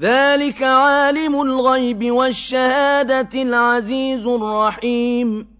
ذلك عالم الغيب والشهادة العزيز الرحيم.